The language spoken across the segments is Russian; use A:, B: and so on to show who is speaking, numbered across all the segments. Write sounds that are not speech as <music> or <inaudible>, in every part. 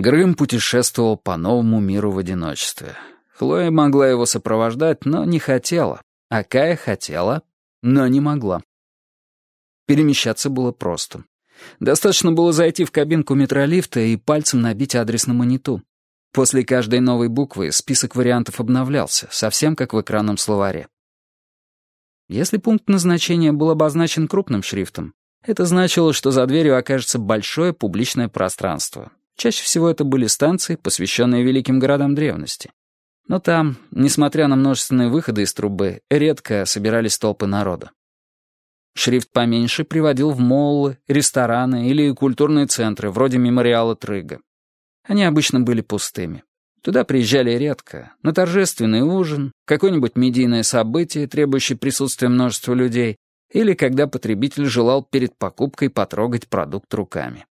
A: Грым путешествовал по новому миру в одиночестве. Хлоя могла его сопровождать, но не хотела. А Кая хотела, но не могла. Перемещаться было просто. Достаточно было зайти в кабинку метролифта и пальцем набить адрес на мониту. После каждой новой буквы список вариантов обновлялся, совсем как в экранном словаре. Если пункт назначения был обозначен крупным шрифтом, это значило, что за дверью окажется большое публичное пространство. Чаще всего это были станции, посвященные великим городам древности. Но там, несмотря на множественные выходы из трубы, редко собирались толпы народа. Шрифт поменьше приводил в моллы, рестораны или культурные центры, вроде мемориала Трыга. Они обычно были пустыми. Туда приезжали редко, на торжественный ужин, какое-нибудь медийное событие, требующее присутствия множества людей, или когда потребитель желал перед покупкой потрогать продукт руками.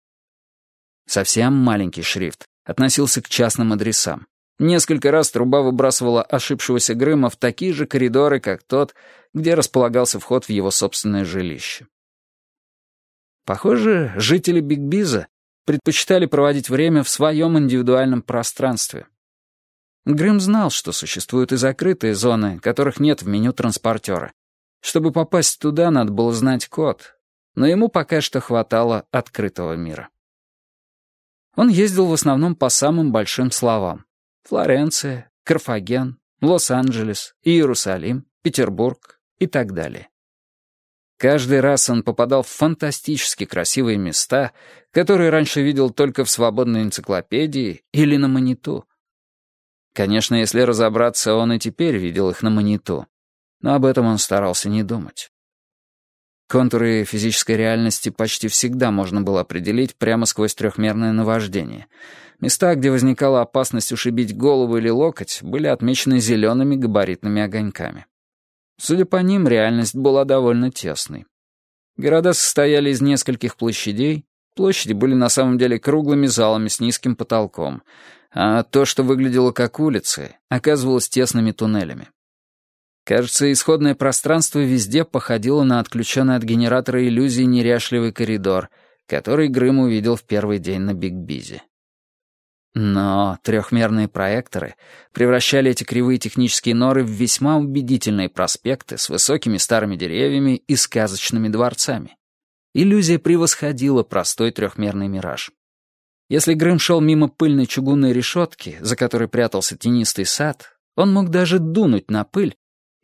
A: Совсем маленький шрифт относился к частным адресам. Несколько раз труба выбрасывала ошибшегося Грыма в такие же коридоры, как тот, где располагался вход в его собственное жилище. Похоже, жители Бигбиза предпочитали проводить время в своем индивидуальном пространстве, Грым знал, что существуют и закрытые зоны, которых нет в меню транспортера. Чтобы попасть туда, надо было знать код, но ему пока что хватало открытого мира. Он ездил в основном по самым большим словам. Флоренция, Карфаген, Лос-Анджелес, Иерусалим, Петербург и так далее. Каждый раз он попадал в фантастически красивые места, которые раньше видел только в свободной энциклопедии или на маниту. Конечно, если разобраться, он и теперь видел их на маниту. Но об этом он старался не думать. Контуры физической реальности почти всегда можно было определить прямо сквозь трехмерное наваждение. Места, где возникала опасность ушибить голову или локоть, были отмечены зелеными габаритными огоньками. Судя по ним, реальность была довольно тесной. Города состояли из нескольких площадей. Площади были на самом деле круглыми залами с низким потолком, а то, что выглядело как улицы, оказывалось тесными туннелями. Кажется, исходное пространство везде походило на отключенный от генератора иллюзии неряшливый коридор, который Грым увидел в первый день на Биг Бизе. Но трехмерные проекторы превращали эти кривые технические норы в весьма убедительные проспекты с высокими старыми деревьями и сказочными дворцами. Иллюзия превосходила простой трехмерный мираж. Если Грым шел мимо пыльной чугунной решетки, за которой прятался тенистый сад, он мог даже дунуть на пыль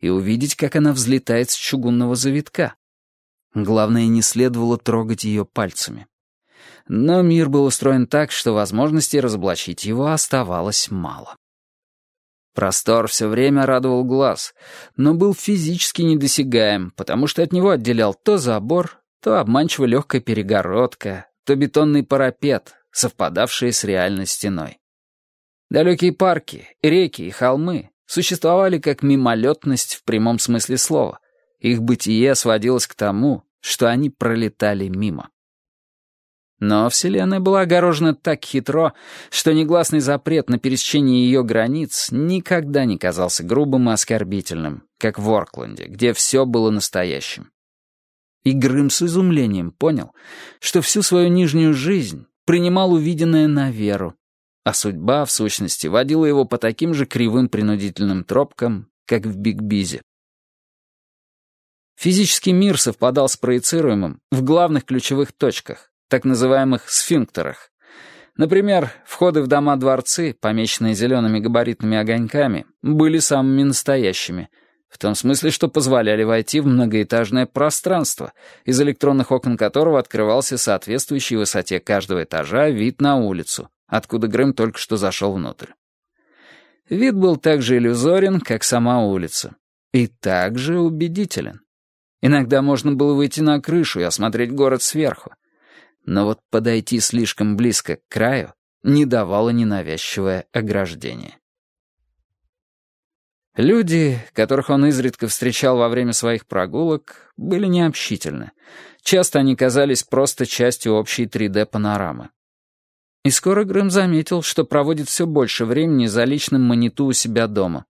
A: и увидеть, как она взлетает с чугунного завитка. Главное, не следовало трогать ее пальцами. Но мир был устроен так, что возможностей разоблачить его оставалось мало. Простор все время радовал глаз, но был физически недосягаем, потому что от него отделял то забор, то обманчиво легкая перегородка, то бетонный парапет, совпадавшие с реальной стеной. Далекие парки, реки и холмы существовали как мимолетность в прямом смысле слова. Их бытие сводилось к тому, что они пролетали мимо. Но Вселенная была огорожена так хитро, что негласный запрет на пересечение ее границ никогда не казался грубым и оскорбительным, как в Оркленде, где все было настоящим. И Грым с изумлением понял, что всю свою нижнюю жизнь принимал увиденное на веру, а судьба, в сущности, водила его по таким же кривым принудительным тропкам, как в Биг-Бизе. Физический мир совпадал с проецируемым в главных ключевых точках, так называемых сфинктерах. Например, входы в дома-дворцы, помеченные зелеными габаритными огоньками, были самыми настоящими — в том смысле, что позволяли войти в многоэтажное пространство, из электронных окон которого открывался соответствующий высоте каждого этажа вид на улицу, откуда Грэм только что зашел внутрь. Вид был так же иллюзорен, как сама улица, и также убедителен. Иногда можно было выйти на крышу и осмотреть город сверху, но вот подойти слишком близко к краю не давало ненавязчивое ограждение. Люди, которых он изредка встречал во время своих прогулок, были необщительны. Часто они казались просто частью общей 3D-панорамы. И скоро Грэм заметил, что проводит все больше времени за личным маниту у себя дома,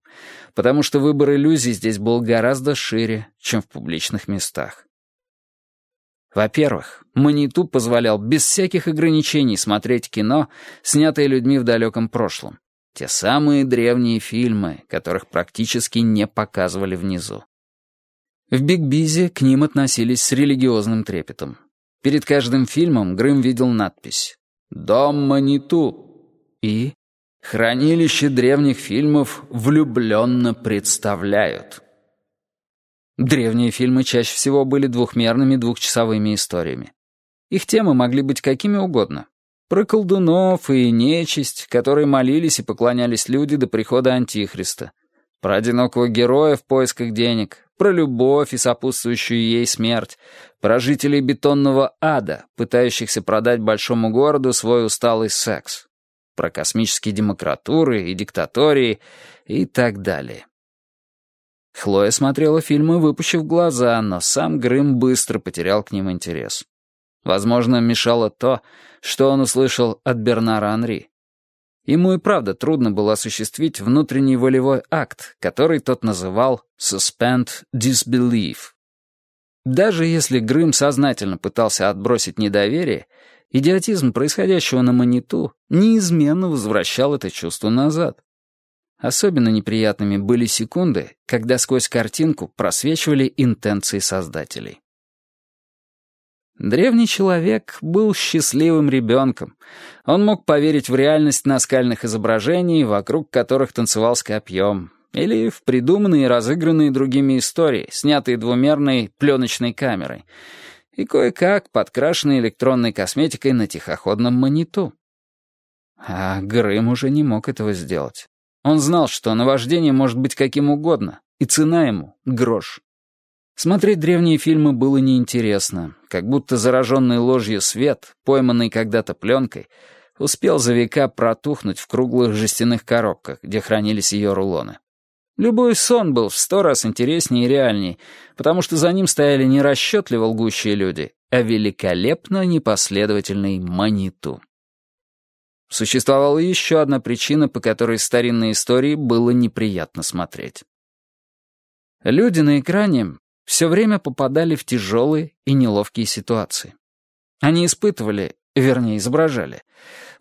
A: потому что выбор иллюзий здесь был гораздо шире, чем в публичных местах. Во-первых, Маниту позволял без всяких ограничений смотреть кино, снятое людьми в далеком прошлом. Те самые древние фильмы, которых практически не показывали внизу. В Биг Бизе к ним относились с религиозным трепетом. Перед каждым фильмом Грым видел надпись «Дом Маниту» и «Хранилище древних фильмов влюбленно представляют». Древние фильмы чаще всего были двухмерными двухчасовыми историями. Их темы могли быть какими угодно. Про колдунов и нечисть, которые молились и поклонялись люди до прихода Антихриста. Про одинокого героя в поисках денег. Про любовь и сопутствующую ей смерть. Про жителей бетонного ада, пытающихся продать большому городу свой усталый секс. Про космические демократуры и диктатории и так далее. Хлоя смотрела фильмы, выпущив глаза, но сам Грым быстро потерял к ним интерес. Возможно, мешало то, что он услышал от Бернара Анри. Ему и правда трудно было осуществить внутренний волевой акт, который тот называл «suspend disbelief». Даже если Грым сознательно пытался отбросить недоверие, идиотизм происходящего на маниту неизменно возвращал это чувство назад. Особенно неприятными были секунды, когда сквозь картинку просвечивали интенции создателей. Древний человек был счастливым ребенком. Он мог поверить в реальность наскальных изображений, вокруг которых танцевал с копьем, или в придуманные и разыгранные другими истории, снятые двумерной пленочной камерой, и кое-как подкрашенные электронной косметикой на тихоходном маниту. А Грым уже не мог этого сделать. Он знал, что наваждение может быть каким угодно, и цена ему — грош. Смотреть древние фильмы было неинтересно, как будто зараженный ложью свет, пойманный когда-то пленкой, успел за века протухнуть в круглых жестяных коробках, где хранились ее рулоны. Любой сон был в сто раз интереснее и реальней, потому что за ним стояли не расчетливо лгущие люди, а великолепно непоследовательный маниту. Существовала еще одна причина, по которой старинные истории было неприятно смотреть. Люди на экране все время попадали в тяжелые и неловкие ситуации. Они испытывали, вернее, изображали,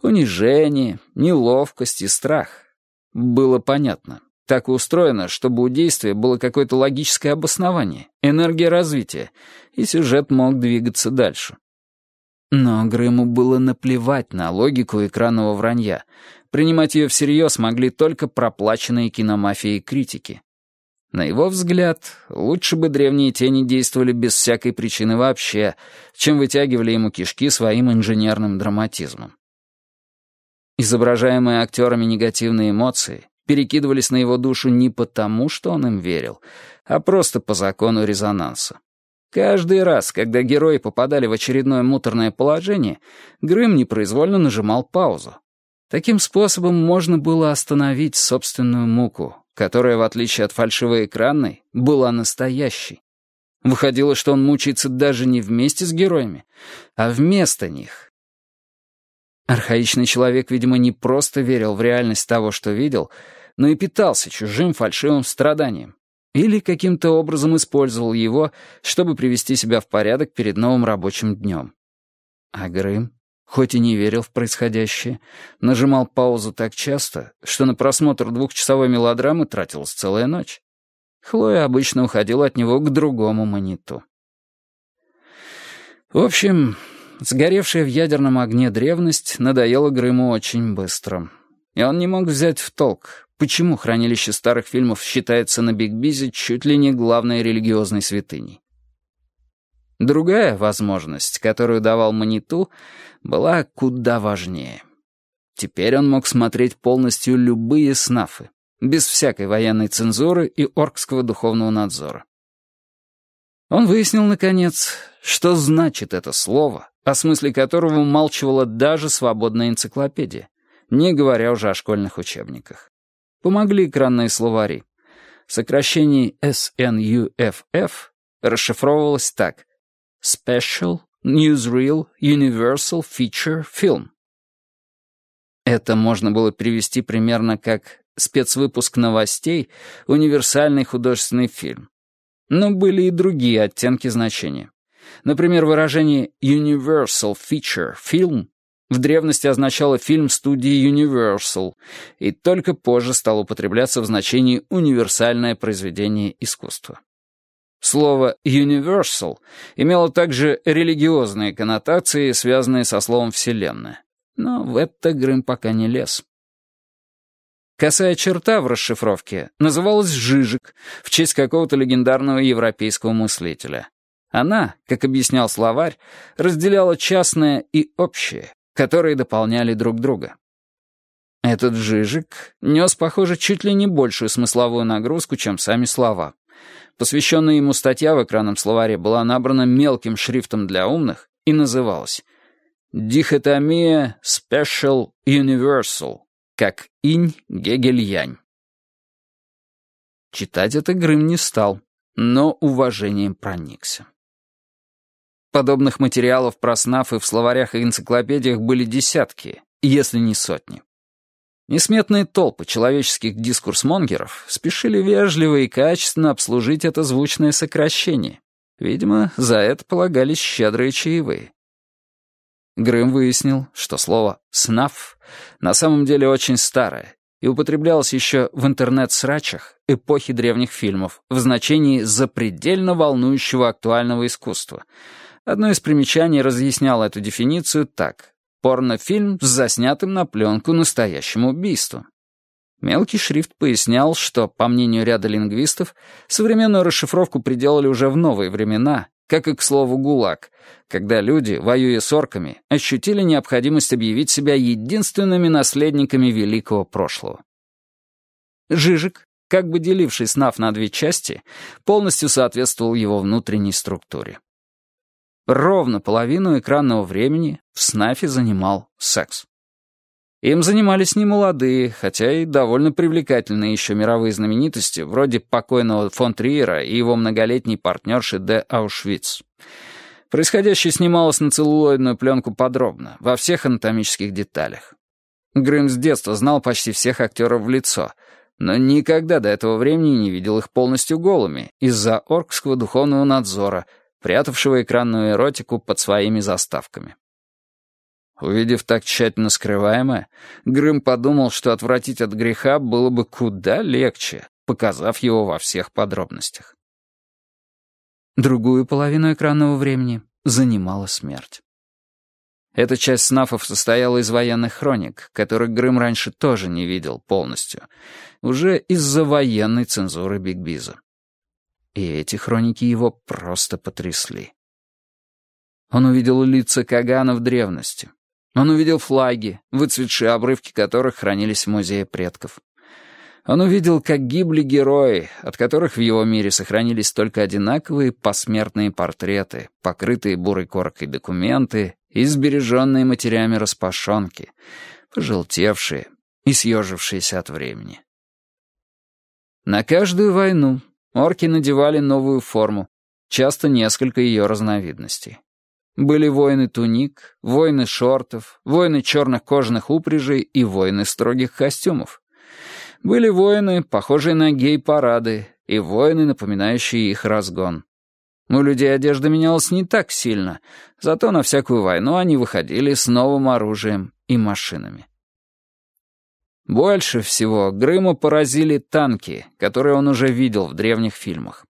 A: унижение, неловкость и страх. Было понятно. Так устроено, чтобы у действия было какое-то логическое обоснование, энергия развития, и сюжет мог двигаться дальше. Но Грыму было наплевать на логику экранного вранья. Принимать ее всерьез могли только проплаченные киномафией критики. На его взгляд, лучше бы древние тени действовали без всякой причины вообще, чем вытягивали ему кишки своим инженерным драматизмом. Изображаемые актерами негативные эмоции перекидывались на его душу не потому, что он им верил, а просто по закону резонанса. Каждый раз, когда герои попадали в очередное муторное положение, Грым непроизвольно нажимал паузу. Таким способом можно было остановить собственную муку, которая, в отличие от фальшивой экранной, была настоящей. Выходило, что он мучается даже не вместе с героями, а вместо них. Архаичный человек, видимо, не просто верил в реальность того, что видел, но и питался чужим фальшивым страданием. Или каким-то образом использовал его, чтобы привести себя в порядок перед новым рабочим днем. А Грым, хоть и не верил в происходящее, нажимал паузу так часто, что на просмотр двухчасовой мелодрамы тратилась целая ночь. Хлоя обычно уходила от него к другому мониту. В общем, сгоревшая в ядерном огне древность надоела Грыму очень быстро. И он не мог взять в толк, Почему хранилище старых фильмов считается на Биг Бизе чуть ли не главной религиозной святыней? Другая возможность, которую давал Маниту, была куда важнее. Теперь он мог смотреть полностью любые снафы, без всякой военной цензуры и оркского духовного надзора. Он выяснил, наконец, что значит это слово, о смысле которого умалчивала даже свободная энциклопедия, не говоря уже о школьных учебниках. Помогли экранные словари. Сокращение SNUFF расшифровывалось так. Special Newsreel Universal Feature Film. Это можно было перевести примерно как спецвыпуск новостей, универсальный художественный фильм. Но были и другие оттенки значения. Например, выражение «Universal Feature Film» в древности означало фильм студии Universal и только позже стал употребляться в значении «универсальное произведение искусства». Слово «universal» имело также религиозные коннотации, связанные со словом «вселенная». Но в это Грым пока не лез. Косая черта в расшифровке называлась «жижик» в честь какого-то легендарного европейского мыслителя. Она, как объяснял словарь, разделяла частное и общее, которые дополняли друг друга. Этот жижик нес, похоже, чуть ли не большую смысловую нагрузку, чем сами слова. Посвященная ему статья в экранном словаре была набрана мелким шрифтом для умных и называлась «Дихотомия Special Universal», как инь Гегель-Янь. Читать это Грым не стал, но уважением проникся. Подобных материалов про СНАФ и в словарях и энциклопедиях были десятки, если не сотни. Несметные толпы человеческих дискурсмонгеров спешили вежливо и качественно обслужить это звучное сокращение. Видимо, за это полагались щедрые чаевые. Грым выяснил, что слово «снаф» на самом деле очень старое и употреблялось еще в интернет-срачах эпохи древних фильмов в значении запредельно волнующего актуального искусства. Одно из примечаний разъясняло эту дефиницию так. Порнофильм с заснятым на пленку настоящим убийством. Мелкий шрифт пояснял, что, по мнению ряда лингвистов, современную расшифровку приделали уже в новые времена, как и к слову «гулаг», когда люди, воюя с орками, ощутили необходимость объявить себя единственными наследниками великого прошлого. Жижик, как бы деливший СНАФ на две части, полностью соответствовал его внутренней структуре. Ровно половину экранного времени в СНАФе занимал секс. Им занимались немолодые, хотя и довольно привлекательные еще мировые знаменитости, вроде покойного фон Триера и его многолетней партнерши Д. Аушвиц. Происходящее снималось на целлулоидную пленку подробно, во всех анатомических деталях. Грым с детства знал почти всех актеров в лицо, но никогда до этого времени не видел их полностью голыми из-за оркского духовного надзора — прятавшего экранную эротику под своими заставками. Увидев так тщательно скрываемое, Грым подумал, что отвратить от греха было бы куда легче, показав его во всех подробностях. Другую половину экранного времени занимала смерть. Эта часть снафов состояла из военных хроник, которых Грым раньше тоже не видел полностью, уже из-за военной цензуры Бигбиза. И эти хроники его просто потрясли. Он увидел лица Кагана в древности. Он увидел флаги, выцветшие обрывки которых хранились в музее предков. Он увидел, как гибли герои, от которых в его мире сохранились только одинаковые посмертные портреты, покрытые бурой коркой документы и сбереженные матерями распашонки, пожелтевшие и съежившиеся от времени. На каждую войну Орки надевали новую форму, часто несколько ее разновидностей. Были воины туник, воины шортов, воины черных кожаных упряжей и воины строгих костюмов. Были воины, похожие на гей-парады, и воины, напоминающие их разгон. У людей одежда менялась не так сильно, зато на всякую войну они выходили с новым оружием и машинами. Больше всего Грыма поразили танки, которые он уже видел в древних фильмах.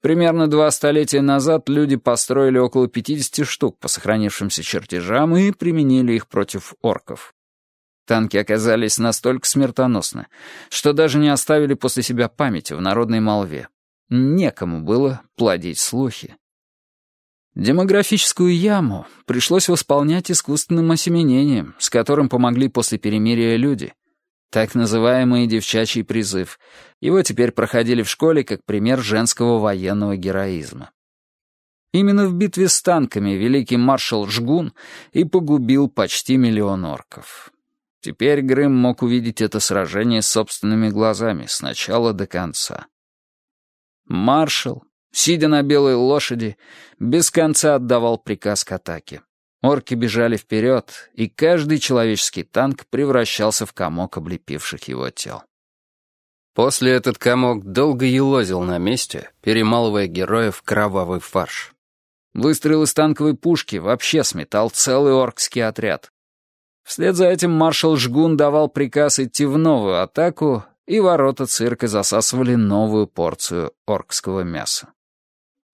A: Примерно два столетия назад люди построили около 50 штук по сохранившимся чертежам и применили их против орков. Танки оказались настолько смертоносны, что даже не оставили после себя памяти в народной молве. Некому было плодить слухи. Демографическую яму пришлось восполнять искусственным осеменением, с которым помогли после перемирия люди. Так называемый девчачий призыв. Его теперь проходили в школе как пример женского военного героизма. Именно в битве с танками великий маршал Жгун и погубил почти миллион орков. Теперь Грым мог увидеть это сражение собственными глазами с начала до конца. Маршал, сидя на белой лошади, без конца отдавал приказ к атаке. Орки бежали вперед, и каждый человеческий танк превращался в комок облепивших его тел. После этот комок долго елозил на месте, перемалывая героев кровавый фарш. Выстрел из танковой пушки вообще сметал целый оркский отряд. Вслед за этим маршал Жгун давал приказ идти в новую атаку, и ворота цирка засасывали новую порцию оркского мяса.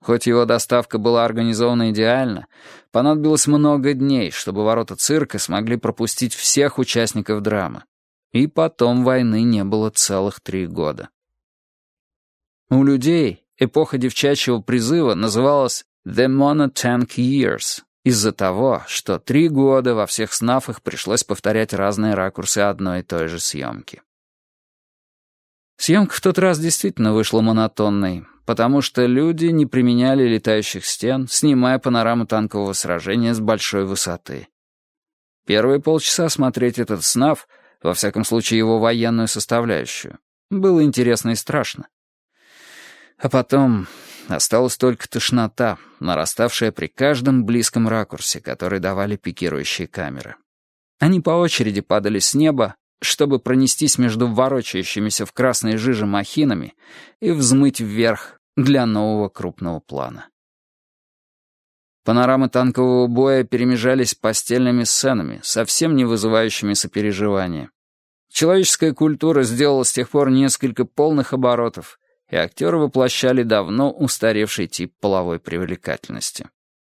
A: Хоть его доставка была организована идеально, понадобилось много дней, чтобы ворота цирка смогли пропустить всех участников драмы. И потом войны не было целых три года. У людей эпоха девчачьего призыва называлась «The Monotank Years», из-за того, что три года во всех снафах пришлось повторять разные ракурсы одной и той же съемки. Съемка в тот раз действительно вышла монотонной, потому что люди не применяли летающих стен, снимая панораму танкового сражения с большой высоты. Первые полчаса смотреть этот снаф, во всяком случае его военную составляющую, было интересно и страшно. А потом осталась только тошнота, нараставшая при каждом близком ракурсе, который давали пикирующие камеры. Они по очереди падали с неба, чтобы пронестись между ворочающимися в красной жиже махинами и взмыть вверх для нового крупного плана. Панорамы танкового боя перемежались постельными сценами, совсем не вызывающими сопереживания. Человеческая культура сделала с тех пор несколько полных оборотов, и актеры воплощали давно устаревший тип половой привлекательности.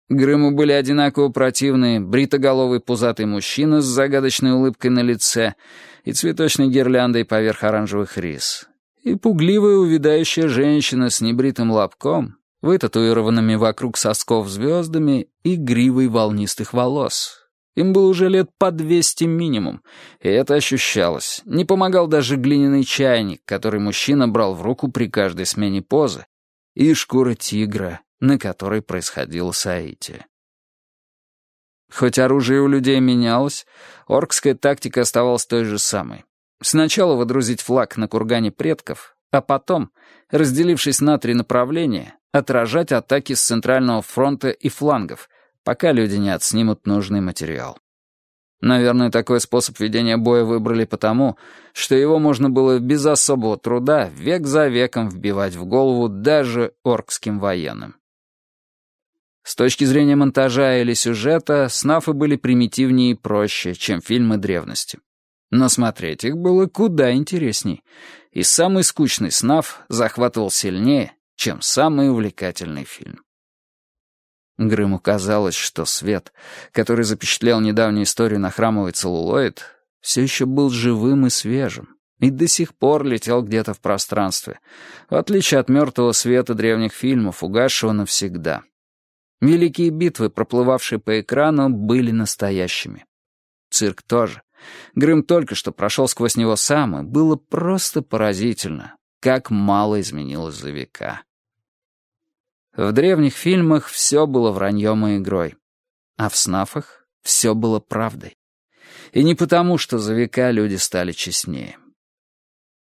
A: Грыму были одинаково противны бритоголовый пузатый мужчина с загадочной улыбкой на лице и цветочной гирляндой поверх оранжевых рис, и пугливая увядающая женщина с небритым лобком, вытатуированными вокруг сосков звездами и гривой волнистых волос, им было уже лет по двести минимум, и это ощущалось. Не помогал даже глиняный чайник, который мужчина брал в руку при каждой смене позы, и шкура тигра, на которой происходило соитие. Хоть оружие у людей менялось, оркская тактика оставалась той же самой. Сначала водрузить флаг на кургане предков, а потом, разделившись на три направления, отражать атаки с центрального фронта и флангов, пока люди не отснимут нужный материал. Наверное, такой способ ведения боя выбрали потому, что его можно было без особого труда век за веком вбивать в голову даже оркским военным. С точки зрения монтажа или сюжета, снафы были примитивнее и проще, чем фильмы древности. Но смотреть их было куда интересней, и самый скучный снаф захватывал сильнее, чем самый увлекательный фильм. Грыму казалось, что свет, который запечатлел недавнюю историю на храмовый целлулоид, все еще был живым и свежим, и до сих пор летел где-то в пространстве, в отличие от мертвого света древних фильмов, угасшего навсегда. Великие битвы, проплывавшие по экрану, были настоящими. Цирк тоже. Грым только что прошел сквозь него сам, и было просто поразительно, как мало изменилось за века. В древних фильмах все было враньем и игрой, а в снафах все было правдой. И не потому, что за века люди стали честнее.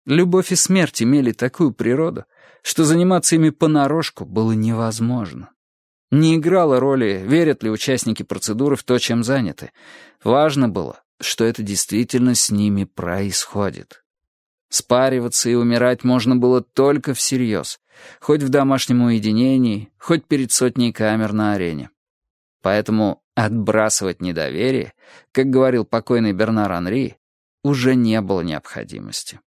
A: Любовь и смерть имели такую природу, что заниматься ими понарошку было невозможно. Не играло роли, верят ли участники процедуры в то, чем заняты. Важно было, что это действительно с ними происходит. Спариваться и умирать можно было только всерьез, Хоть в домашнем уединении, хоть перед сотней камер на арене. Поэтому отбрасывать недоверие, как говорил покойный Бернар Анри, уже не было необходимости.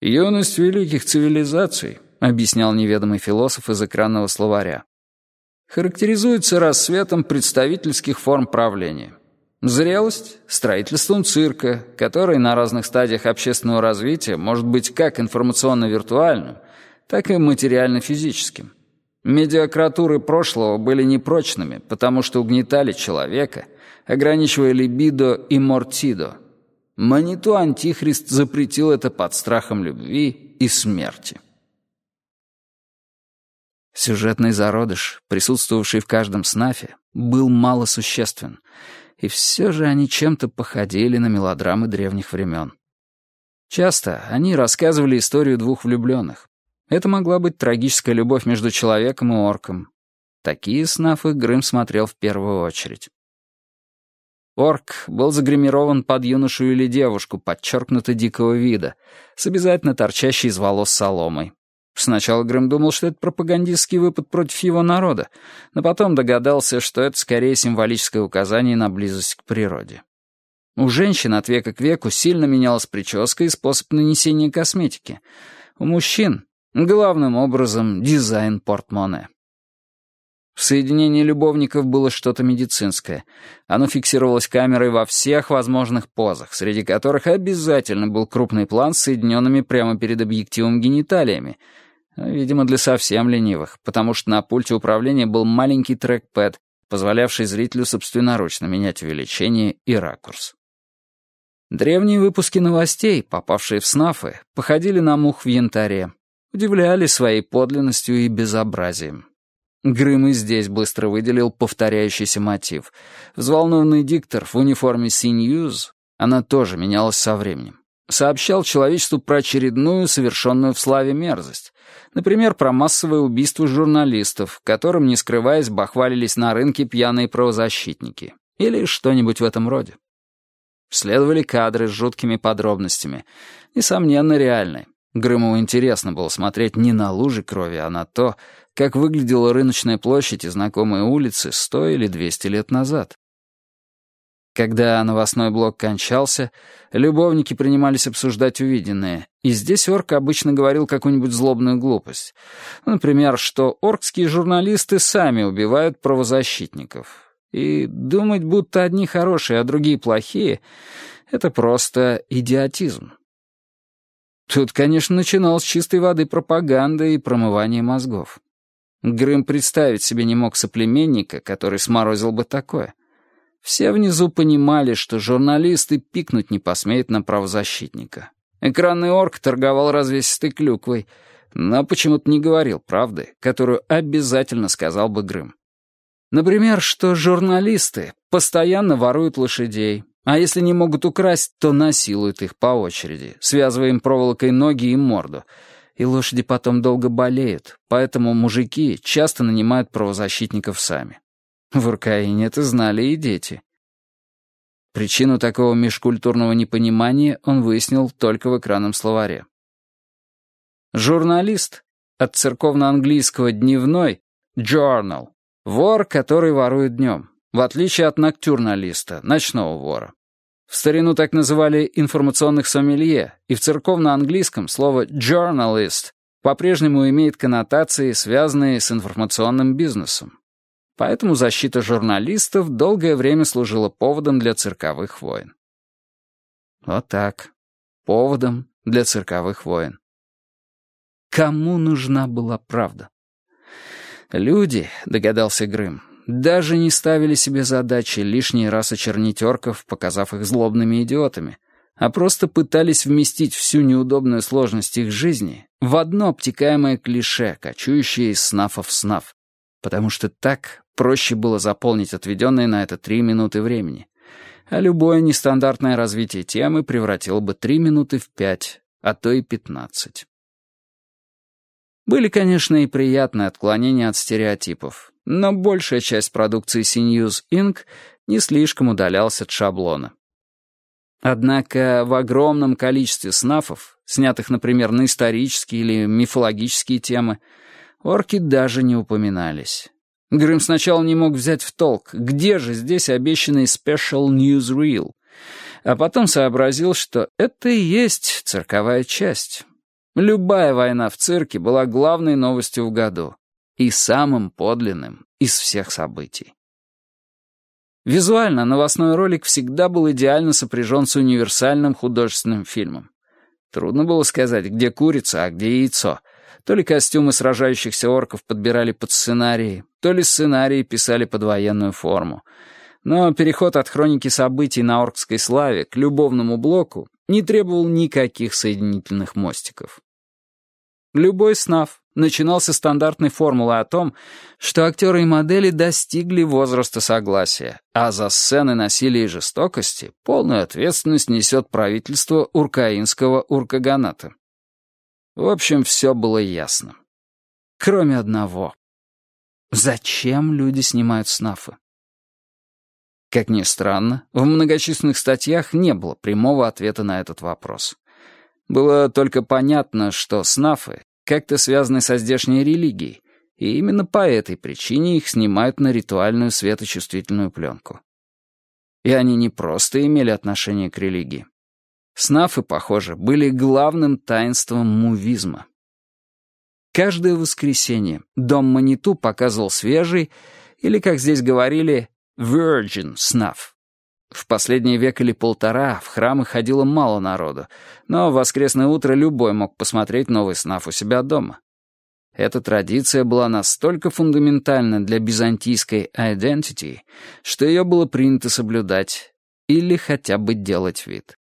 A: «Юность великих цивилизаций», — объяснял неведомый философ из экранного словаря, характеризуется рассветом представительских форм правления. Зрелость — строительством цирка, который на разных стадиях общественного развития может быть как информационно-виртуальным, так и материально-физическим. Медиакратуры прошлого были непрочными, потому что угнетали человека, ограничивая либидо и мортидо. Маниту Антихрист запретил это под страхом любви и смерти. Сюжетный зародыш, присутствовавший в каждом снафе, был малосуществен — и все же они чем-то походили на мелодрамы древних времен. Часто они рассказывали историю двух влюбленных. Это могла быть трагическая любовь между человеком и орком. Такие снафы Грым смотрел в первую очередь. Орк был загримирован под юношу или девушку, подчеркнуто дикого вида, с обязательно торчащей из волос соломой. Сначала Грэм думал, что это пропагандистский выпад против его народа, но потом догадался, что это скорее символическое указание на близость к природе. У женщин от века к веку сильно менялась прическа и способ нанесения косметики. У мужчин, главным образом, дизайн портмоне. В соединении любовников было что-то медицинское. Оно фиксировалось камерой во всех возможных позах, среди которых обязательно был крупный план с соединенными прямо перед объективом гениталиями. Видимо, для совсем ленивых, потому что на пульте управления был маленький трекпэд, позволявший зрителю собственноручно менять увеличение и ракурс. Древние выпуски новостей, попавшие в снафы, походили на мух в янтаре, удивляли своей подлинностью и безобразием. Грым и здесь быстро выделил повторяющийся мотив. Взволнованный диктор в униформе CNews, она тоже менялась со временем, сообщал человечеству про очередную совершенную в славе мерзость. Например, про массовое убийство журналистов, которым, не скрываясь, бахвалились на рынке пьяные правозащитники. Или что-нибудь в этом роде. Следовали кадры с жуткими подробностями. Несомненно, реальные. Грымову интересно было смотреть не на лужи крови, а на то, как выглядела рыночная площадь и знакомые улицы сто или двести лет назад. Когда новостной блок кончался, любовники принимались обсуждать увиденное, и здесь Орк обычно говорил какую-нибудь злобную глупость. Например, что оркские журналисты сами убивают правозащитников. И думать, будто одни хорошие, а другие плохие — это просто идиотизм. Тут, конечно, начиналось чистой воды пропаганда и промывание мозгов. Грым представить себе не мог соплеменника, который сморозил бы такое. Все внизу понимали, что журналисты пикнуть не посмеют на правозащитника. Экранный орк торговал развесистой клюквой, но почему-то не говорил правды, которую обязательно сказал бы Грым. Например, что журналисты постоянно воруют лошадей, а если не могут украсть, то насилуют их по очереди, связывая им проволокой ноги и морду — и лошади потом долго болеют, поэтому мужики часто нанимают правозащитников сами. <laughs> В Уркаине это знали и дети. Причину такого межкультурного непонимания он выяснил только в экранном словаре. Журналист от церковно-английского «дневной» — journal, вор, который ворует днем, в отличие от ноктюрналиста, ночного вора. В старину так называли информационных сомелье, и в церковно-английском слово «journalist» по-прежнему имеет коннотации, связанные с информационным бизнесом. Поэтому защита журналистов долгое время служила поводом для цирковых войн. Вот так. Поводом для цирковых войн. Кому нужна была правда? Люди, догадался Грым, даже не ставили себе задачи лишний раз очернить орков, показав их злобными идиотами, а просто пытались вместить всю неудобную сложность их жизни в одно обтекаемое клише, кочующее из снафа в снаф, потому что так проще было заполнить отведенные на это три минуты времени. А любое нестандартное развитие темы превратило бы три минуты в пять, а то и пятнадцать. Были, конечно, и приятные отклонения от стереотипов, но большая часть продукции CNews Inc. не слишком удалялась от шаблона. Однако в огромном количестве снафов, снятых, например, на исторические или мифологические темы, орки даже не упоминались. Грым сначала не мог взять в толк, где же здесь обещанный Special News Reel, а потом сообразил, что это и есть цирковая часть. Любая война в цирке была главной новостью в году и самым подлинным из всех событий. Визуально новостной ролик всегда был идеально сопряжен с универсальным художественным фильмом. Трудно было сказать, где курица, а где яйцо. То ли костюмы сражающихся орков подбирали под сценарии, то ли сценарии писали под военную форму. Но переход от хроники событий на оркской славе к любовному блоку не требовал никаких соединительных мостиков. Любой снав начинался стандартной формулой о том, что актеры и модели достигли возраста согласия, а за сцены насилия и жестокости полную ответственность несет правительство уркаинского уркаганата. В общем, все было ясно. Кроме одного. Зачем люди снимают снафы? Как ни странно, в многочисленных статьях не было прямого ответа на этот вопрос. Было только понятно, что снафы как-то связаны со здешней религией, и именно по этой причине их снимают на ритуальную светочувствительную пленку. И они не просто имели отношение к религии. Снафы, похоже, были главным таинством мувизма. Каждое воскресенье дом Маниту показывал свежий, или, как здесь говорили, virgin snuff. В последний век или полтора в храмы ходило мало народу, но в воскресное утро любой мог посмотреть новый снаф у себя дома. Эта традиция была настолько фундаментальна для византийской identity, что ее было принято соблюдать или хотя бы делать вид.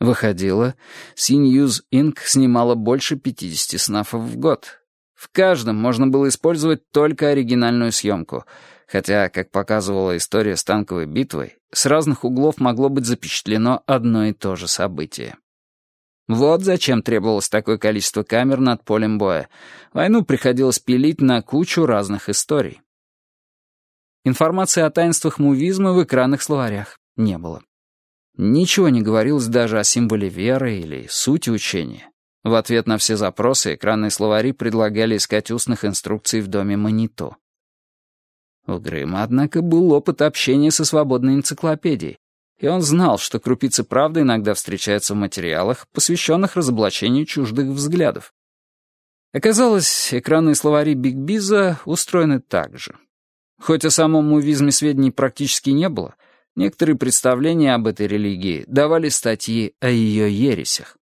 A: Выходило, CNews Inc. снимала больше 50 снафов в год. В каждом можно было использовать только оригинальную съемку, хотя, как показывала история с танковой битвой, с разных углов могло быть запечатлено одно и то же событие. Вот зачем требовалось такое количество камер над полем боя. Войну приходилось пилить на кучу разных историй. Информации о таинствах мувизма в экранных словарях не было. Ничего не говорилось даже о символе веры или сути учения. В ответ на все запросы экранные словари предлагали искать устных инструкций в доме Манито. У Грыма, однако, был опыт общения со свободной энциклопедией, и он знал, что крупицы правды иногда встречаются в материалах, посвященных разоблачению чуждых взглядов. Оказалось, экранные словари Биг Биза устроены так же. Хоть о самом мувизме сведений практически не было, некоторые представления об этой религии давали статьи о ее ересях.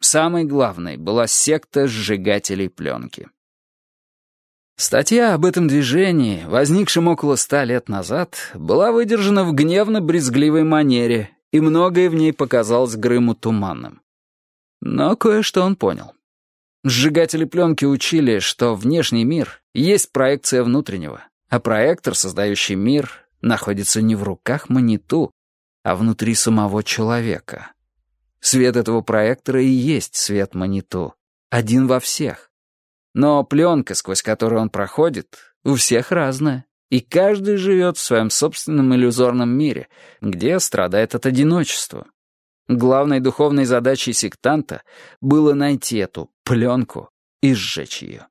A: Самой главной была секта сжигателей пленки. Статья об этом движении, возникшем около ста лет назад, была выдержана в гневно-брезгливой манере, и многое в ней показалось Грыму туманным. Но кое-что он понял. Сжигатели пленки учили, что внешний мир есть проекция внутреннего, а проектор, создающий мир, находится не в руках маниту, а внутри самого человека. Свет этого проектора и есть свет маниту, один во всех. Но пленка, сквозь которую он проходит, у всех разная, и каждый живет в своем собственном иллюзорном мире, где страдает от одиночества. Главной духовной задачей сектанта было найти эту пленку и сжечь ее.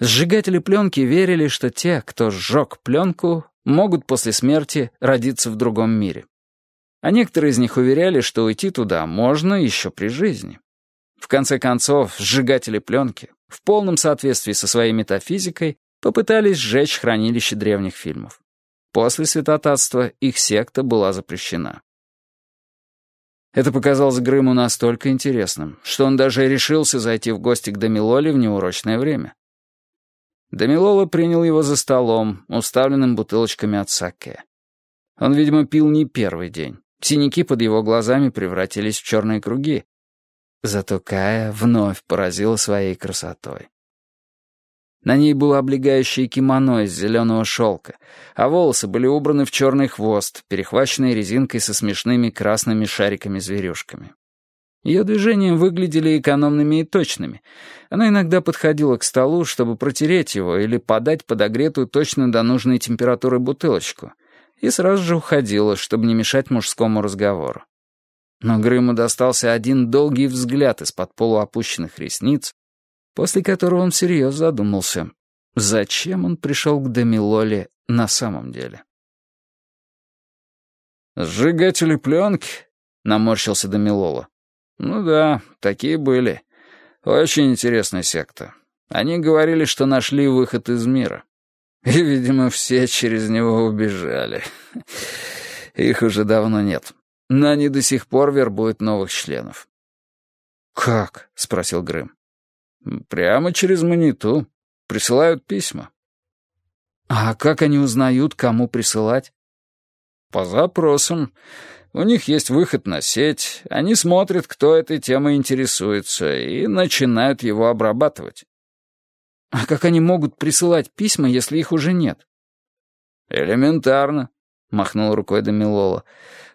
A: Сжигатели пленки верили, что те, кто сжег пленку, могут после смерти родиться в другом мире. А некоторые из них уверяли, что уйти туда можно еще при жизни. В конце концов, сжигатели пленки, в полном соответствии со своей метафизикой, попытались сжечь хранилище древних фильмов. После святотатства их секта была запрещена. Это показалось Грыму настолько интересным, что он даже решился зайти в гости к Дамилоле в неурочное время. Дамилола принял его за столом, уставленным бутылочками от саке. Он, видимо, пил не первый день. Синяки под его глазами превратились в черные круги, Зато Кая вновь поразила своей красотой. На ней было облегающее кимоно из зеленого шелка, а волосы были убраны в черный хвост, перехваченный резинкой со смешными красными шариками-зверюшками. Ее движения выглядели экономными и точными. Она иногда подходила к столу, чтобы протереть его или подать подогретую точно до нужной температуры бутылочку, и сразу же уходила, чтобы не мешать мужскому разговору. Но Грыму достался один долгий взгляд из-под полуопущенных ресниц, после которого он всерьез задумался, зачем он пришел к Демилоле на самом деле. «Сжигатели пленки?» — наморщился Демилола. «Ну да, такие были. Очень интересная секта. Они говорили, что нашли выход из мира. И, видимо, все через него убежали. Их уже давно нет. Но они до сих пор вербуют новых членов. «Как?» — спросил Грым. «Прямо через мониту. Присылают письма». «А как они узнают, кому присылать?» «По запросам. У них есть выход на сеть. Они смотрят, кто этой темой интересуется, и начинают его обрабатывать». «А как они могут присылать письма, если их уже нет?» «Элементарно», — махнул рукой Дамилола.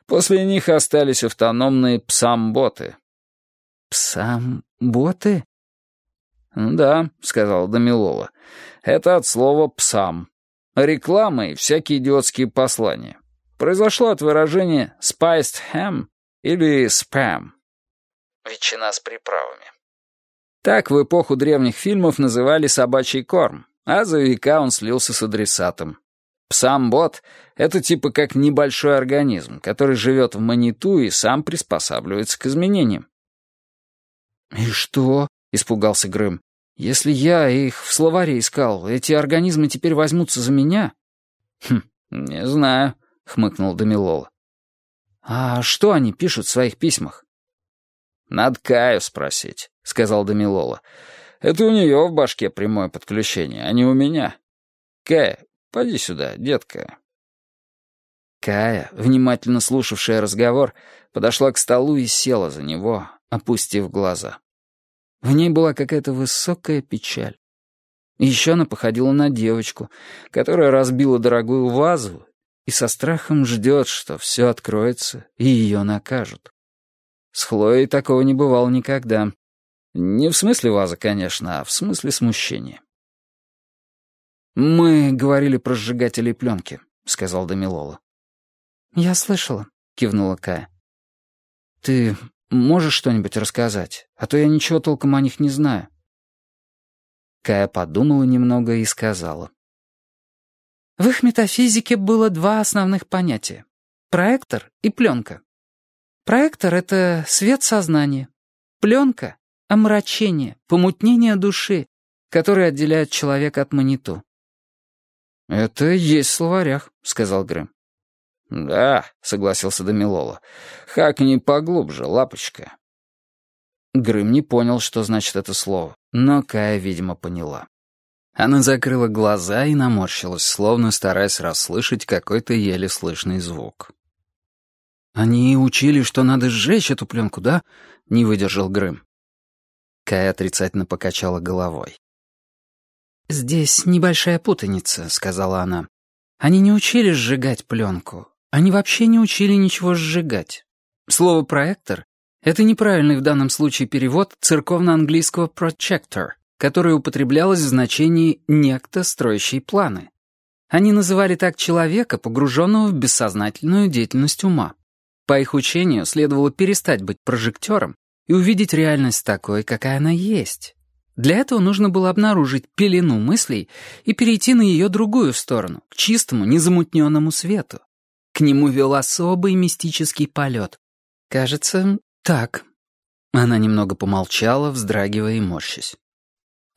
A: После них остались автономные псам-боты. «Псам-боты?»
B: «Да», — сказал Дамилола. «Это от слова «псам». Реклама и всякие идиотские послания. Произошло от выражения «spiced ham» или «spam».
A: Ветчина с приправами. Так в эпоху древних фильмов называли собачий корм, а за века он слился с адресатом. Псам-бот — это типа как небольшой организм, который живет в маниту и сам приспосабливается к изменениям.
B: «И что?» — испугался Грым. «Если я их в словаре искал, эти организмы теперь возьмутся за меня?»
A: «Хм, не знаю», — хмыкнул Дамилола.
B: «А что они пишут в своих письмах?»
A: «Надо Каю спросить», — сказал Дамилола. «Это у нее в башке прямое подключение, а не у меня. Кая, поди сюда, детка».
B: Кая, внимательно слушавшая разговор, подошла к столу и села за него, опустив глаза. В ней была какая-то высокая печаль. Еще она походила на девочку, которая разбила дорогую вазу и со страхом ждет, что все откроется и ее накажут. С Хлоей такого не бывало никогда. Не в смысле ваза, конечно, а в смысле смущения. «Мы говорили про сжигателей пленки», — сказал Дамилола.
C: «Я слышала», — кивнула Кая.
B: «Ты можешь что-нибудь рассказать? А то я ничего толком о них не знаю». Кая подумала немного и сказала.
C: В их метафизике было два основных понятия — проектор и пленка. Проектор — это свет сознания. Пленка — омрачение, помутнение души, которое отделяет человека от маниту.
B: «Это есть в словарях», — сказал Грэм.
A: «Да», — согласился Дамилола. «Хакни поглубже, лапочка».
B: Грым не понял, что значит это слово, но Кая, видимо, поняла. Она закрыла глаза и наморщилась, словно стараясь расслышать какой-то еле слышный звук. «Они учили, что надо сжечь эту пленку, да?» — не выдержал Грым. Кая отрицательно покачала головой.
C: «Здесь небольшая путаница», — сказала она. «Они не учили сжигать пленку. Они вообще не учили ничего сжигать. Слово «проектор» — это неправильный в данном случае перевод церковно-английского «projector», которое употреблялось в значении «некто, строящий планы». Они называли так человека, погруженного в бессознательную деятельность ума. По их учению следовало перестать быть прожектором и увидеть реальность такой, какая она есть. Для этого нужно было обнаружить пелену мыслей и перейти на ее другую сторону, к чистому, незамутненному свету. К нему вел особый мистический полет. Кажется, так.
B: Она немного помолчала, вздрагивая и морщась.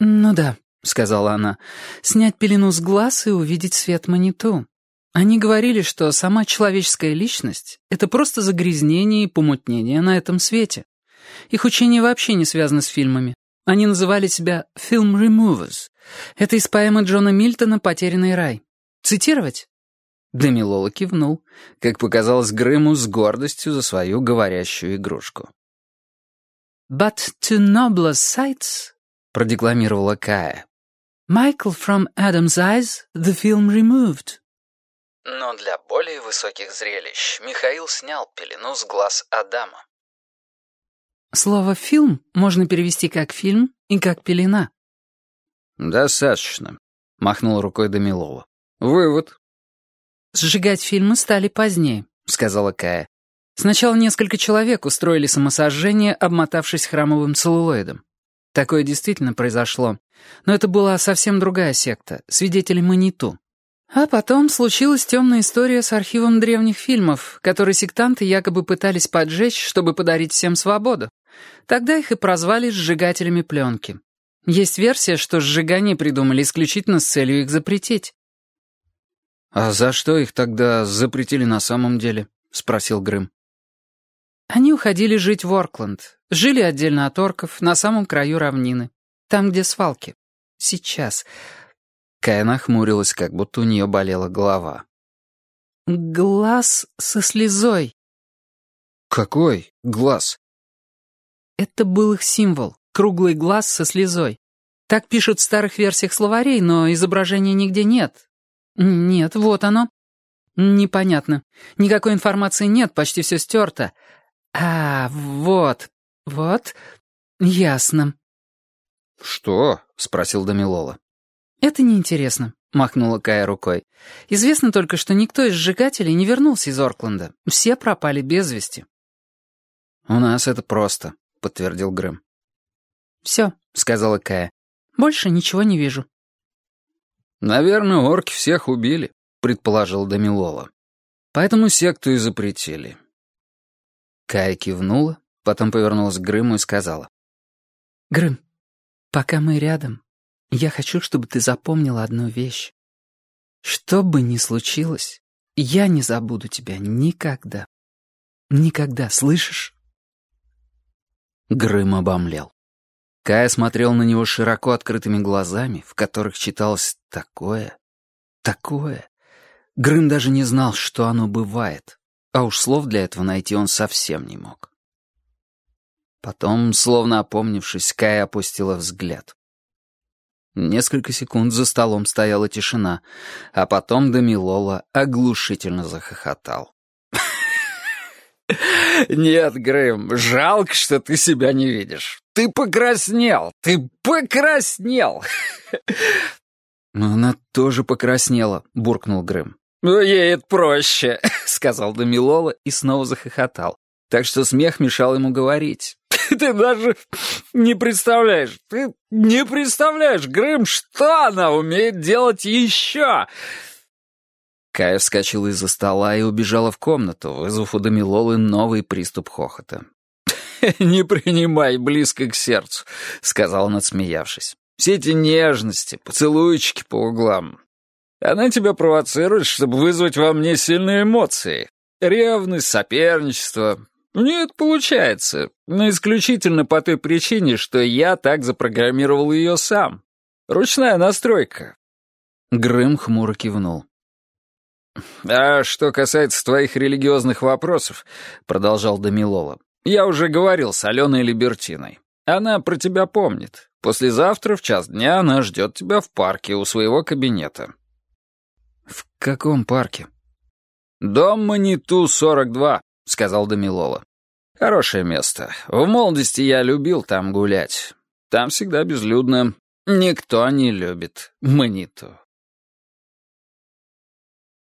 C: «Ну да», — сказала она, — «снять пелену с глаз и увидеть свет маниту. Они говорили, что сама человеческая личность — это просто загрязнение и помутнение на этом свете. Их учение вообще не связано с фильмами. Они называли себя «film removers». Это из поэмы Джона Мильтона «Потерянный рай». Цитировать?
B: Демилола кивнул, как показалось Грыму с гордостью за свою говорящую игрушку.
C: «But to nobler sights — продекламировала Кая. «Michael from Adam's Eyes, the film removed».
B: Но для более высоких зрелищ Михаил снял пелену с глаз Адама.
C: Слово «фильм» можно перевести как «фильм» и как «пелена».
A: «Достаточно», — махнул рукой Дамилова. «Вывод».
C: «Сжигать фильмы стали позднее», — сказала Кая. «Сначала несколько человек устроили самосожжение, обмотавшись храмовым целлулоидом. Такое действительно произошло. Но это была совсем другая секта, свидетели Маниту. А потом случилась темная история с архивом древних фильмов, которые сектанты якобы пытались поджечь, чтобы подарить всем свободу. Тогда их и прозвали «сжигателями пленки». Есть версия, что сжигание придумали исключительно с целью их запретить.
B: «А за что их тогда запретили на самом деле?» — спросил Грым.
C: Они уходили жить в Оркленд. Жили отдельно от орков, на самом краю равнины. Там, где свалки. Сейчас.
B: Кая нахмурилась, как будто у нее болела голова.
C: Глаз со слезой.
B: Какой глаз?
C: Это был их символ. Круглый глаз со слезой. Так пишут в старых версиях словарей, но изображения нигде нет. Нет, вот оно. Непонятно. Никакой информации нет, почти все стерто. «А, вот, вот, ясно».
A: «Что?» — спросил Дамилола.
C: «Это неинтересно», — махнула Кая рукой. «Известно только, что никто из сжигателей не вернулся из Оркленда. Все пропали без вести».
B: «У нас это просто», — подтвердил Грэм.
C: «Все», — сказала Кая. «Больше ничего не вижу».
A: «Наверное, орки всех убили», — предположил Дамилола. «Поэтому секту и запретили».
B: Кая кивнула, потом повернулась к Грыму и сказала.
C: «Грым, пока мы рядом, я хочу, чтобы ты запомнила одну вещь. Что бы ни случилось, я не забуду тебя никогда. Никогда, слышишь?»
B: Грым обомлел. Кая смотрел на него широко открытыми глазами, в которых читалось такое, такое. Грым даже не знал, что оно бывает, а уж слов для этого найти он совсем не мог. Потом, словно опомнившись, Кая опустила взгляд. Несколько секунд за столом стояла тишина, а потом Дамилола оглушительно захохотал. <laughs>
A: «Нет, Грэм, жалко, что ты себя не видишь. Ты покраснел, ты покраснел!» <laughs>
B: «Она тоже покраснела», — буркнул Грэм.
A: «Ну, ей это проще», <laughs> — сказал Дамилола и снова захохотал. Так что смех мешал ему говорить. <laughs> «Ты даже не представляешь, ты не представляешь, Грэм, что она умеет делать еще!»
B: Кая вскочила из-за стола и убежала в комнату, вызвав у Дамилолы новый приступ хохота. <laughs>
A: «Не принимай близко к сердцу», — сказал он, отсмеявшись. «Все эти нежности, поцелуйчики по углам. Она тебя провоцирует, чтобы вызвать во мне сильные эмоции. Ревность, соперничество. У нее это получается, но исключительно по той причине, что я так запрограммировал ее сам. Ручная настройка».
B: Грым хмуро кивнул.
A: «А что касается твоих религиозных вопросов», — продолжал Дамилола, «я уже говорил с Аленой Либертиной. Она про тебя помнит. Послезавтра в час дня она ждет тебя в парке у своего кабинета».
B: «В каком парке?»
A: «Дом Маниту, 42», — сказал Дамилола. «Хорошее место. В молодости я любил там гулять. Там всегда безлюдно. Никто не любит Маниту».